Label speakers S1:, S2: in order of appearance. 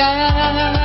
S1: sky.